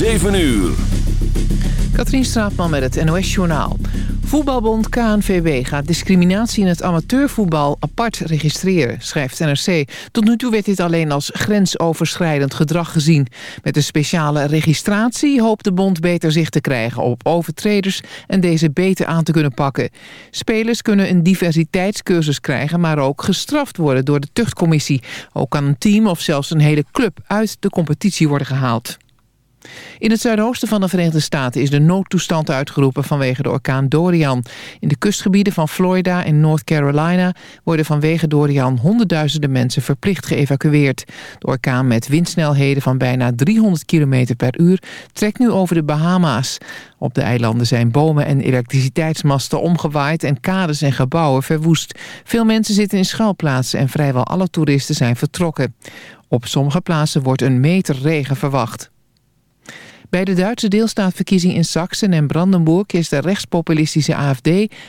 7 uur. Katrien Straatman met het NOS-journaal. Voetbalbond KNVB gaat discriminatie in het amateurvoetbal apart registreren, schrijft NRC. Tot nu toe werd dit alleen als grensoverschrijdend gedrag gezien. Met een speciale registratie hoopt de bond beter zicht te krijgen op overtreders en deze beter aan te kunnen pakken. Spelers kunnen een diversiteitscursus krijgen, maar ook gestraft worden door de tuchtcommissie. Ook kan een team of zelfs een hele club uit de competitie worden gehaald. In het zuidoosten van de Verenigde Staten is de noodtoestand uitgeroepen vanwege de orkaan Dorian. In de kustgebieden van Florida en North Carolina worden vanwege Dorian honderdduizenden mensen verplicht geëvacueerd. De orkaan met windsnelheden van bijna 300 km per uur trekt nu over de Bahama's. Op de eilanden zijn bomen en elektriciteitsmasten omgewaaid en kades en gebouwen verwoest. Veel mensen zitten in schuilplaatsen en vrijwel alle toeristen zijn vertrokken. Op sommige plaatsen wordt een meter regen verwacht. Bij de Duitse deelstaatverkiezing in Sachsen en Brandenburg is de rechtspopulistische AFD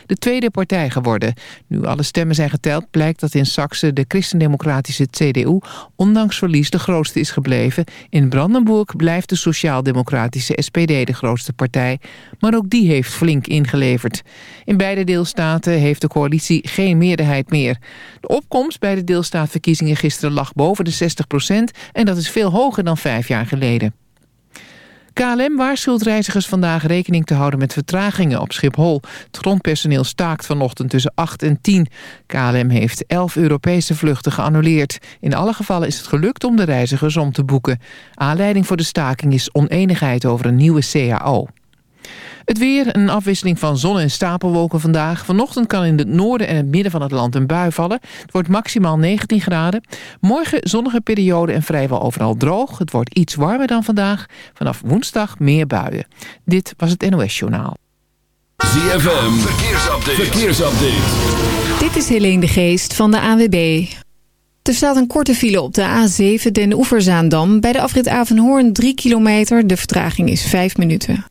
de tweede partij geworden. Nu alle stemmen zijn geteld blijkt dat in Sachsen de christendemocratische CDU ondanks verlies de grootste is gebleven. In Brandenburg blijft de sociaal-democratische SPD de grootste partij, maar ook die heeft flink ingeleverd. In beide deelstaten heeft de coalitie geen meerderheid meer. De opkomst bij de deelstaatverkiezingen gisteren lag boven de 60% en dat is veel hoger dan vijf jaar geleden. KLM waarschuwt reizigers vandaag rekening te houden met vertragingen op Schiphol. Het grondpersoneel staakt vanochtend tussen 8 en 10. KLM heeft 11 Europese vluchten geannuleerd. In alle gevallen is het gelukt om de reizigers om te boeken. Aanleiding voor de staking is oneenigheid over een nieuwe CAO. Het weer, een afwisseling van zon en stapelwolken vandaag. Vanochtend kan in het noorden en het midden van het land een bui vallen. Het wordt maximaal 19 graden. Morgen zonnige periode en vrijwel overal droog. Het wordt iets warmer dan vandaag. Vanaf woensdag meer buien. Dit was het NOS Journaal. ZFM, verkeersupdate. verkeersupdate. Dit is Helene de Geest van de AWB. Er staat een korte file op de A7 Den Oeverzaandam. Bij de afrit Avenhoorn 3 kilometer. De vertraging is 5 minuten.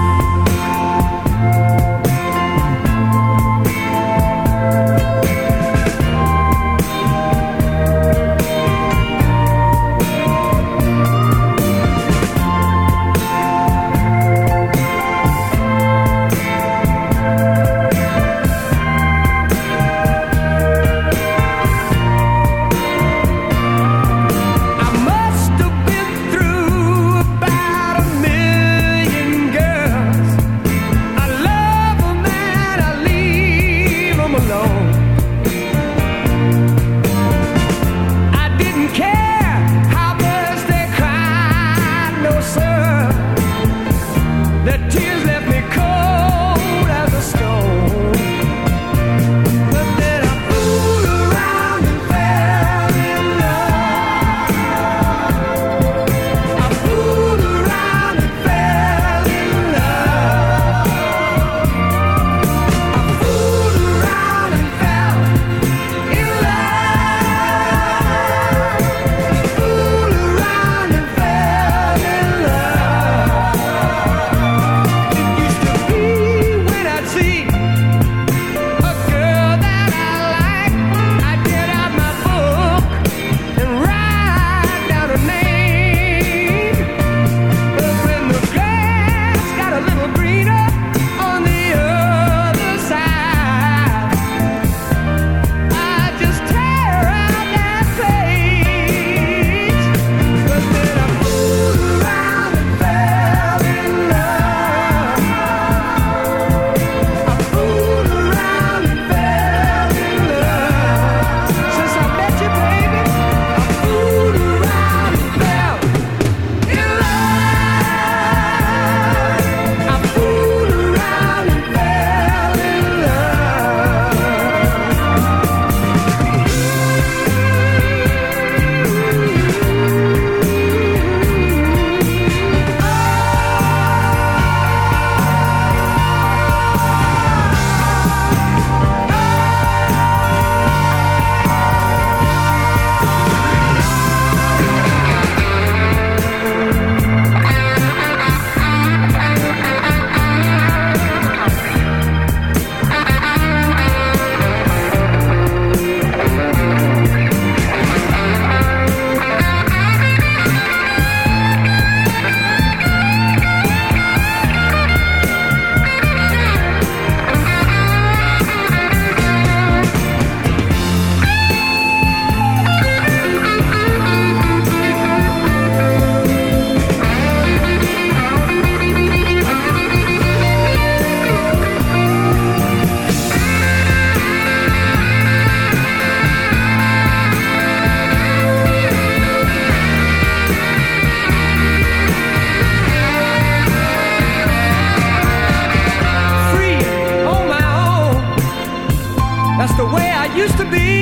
used to be.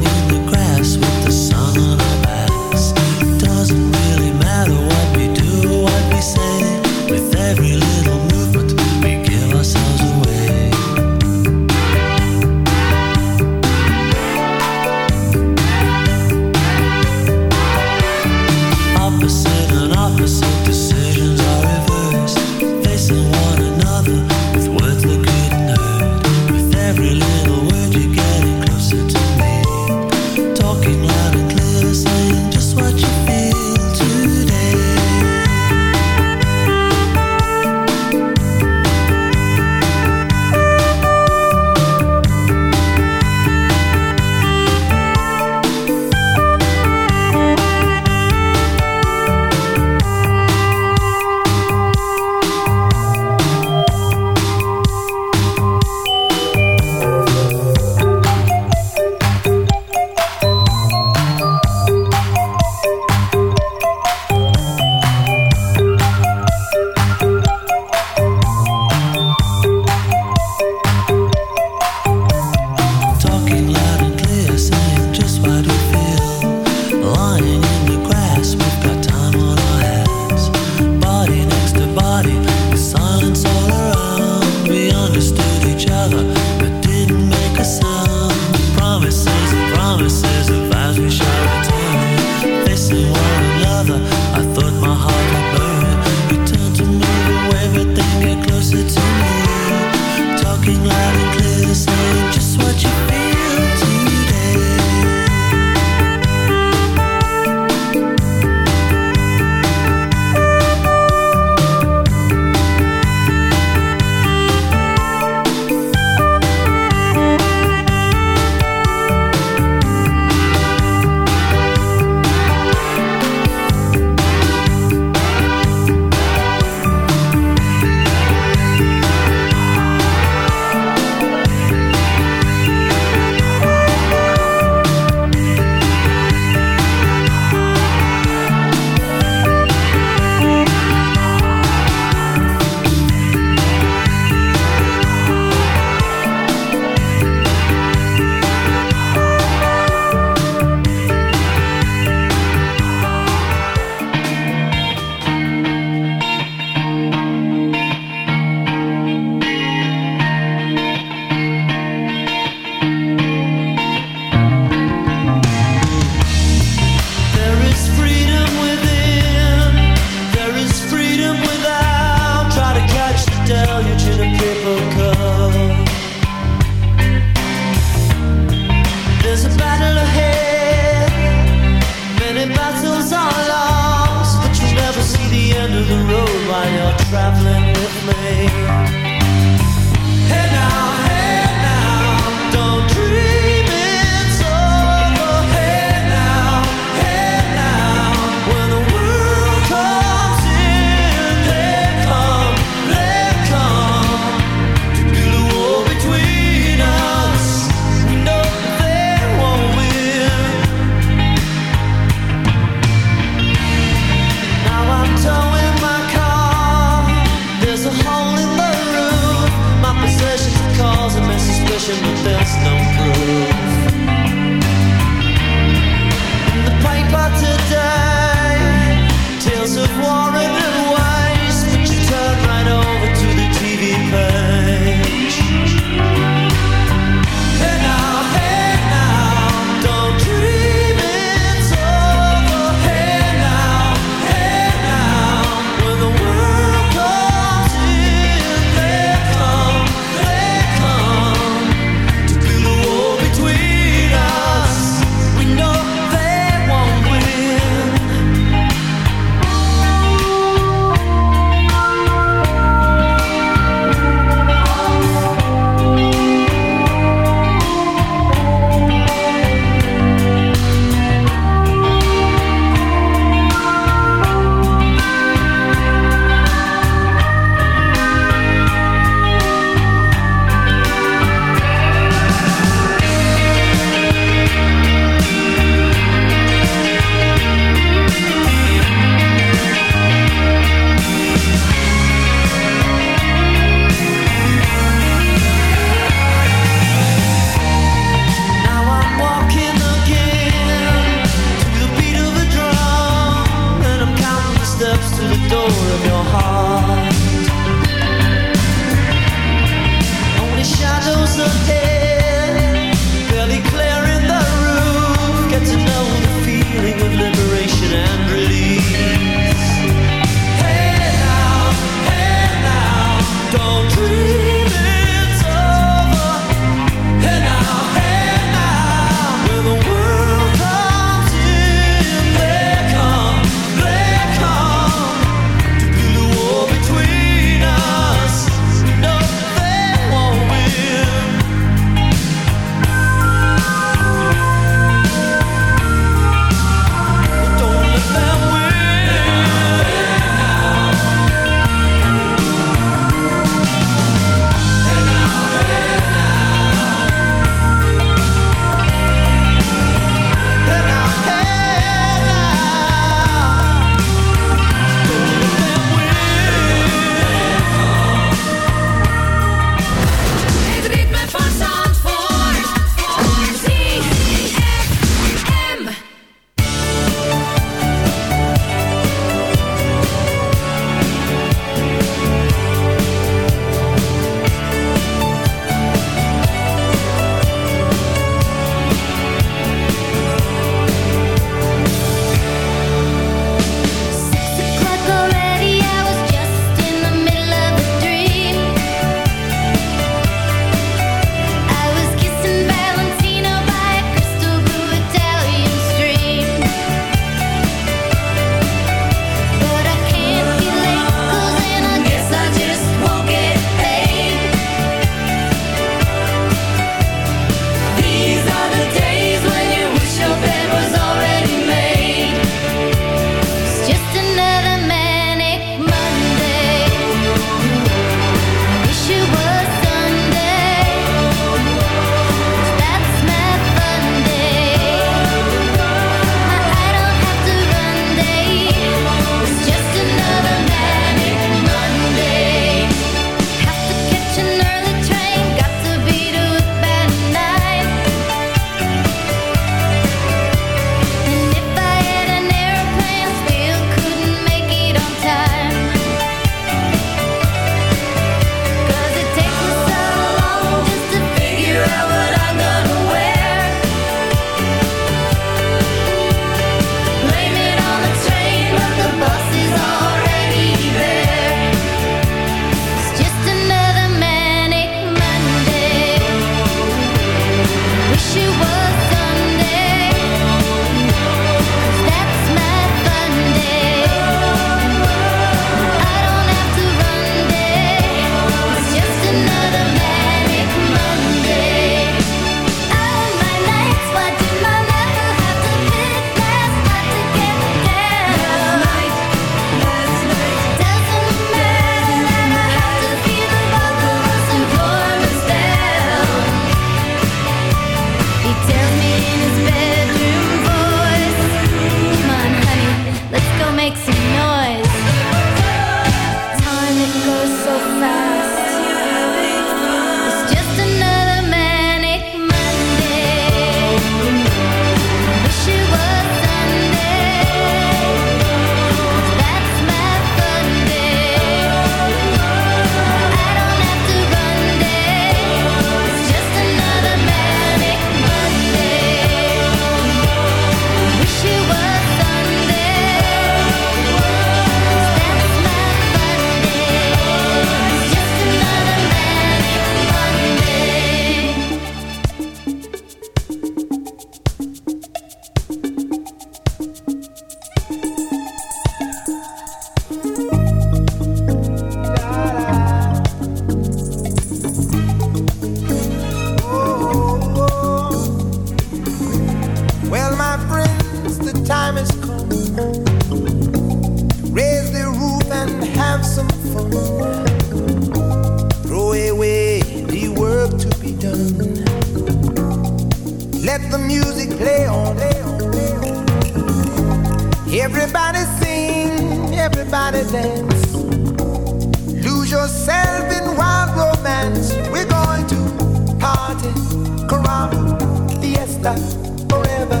Forever.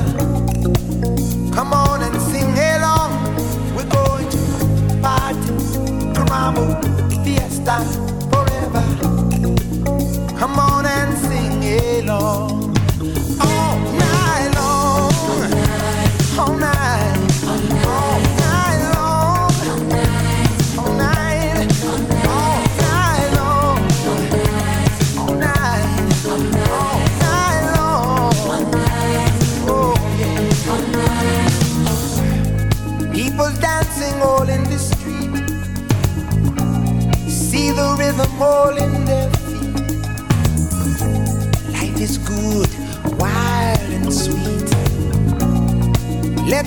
Come on and sing along. We're going to party, caramel, fiesta.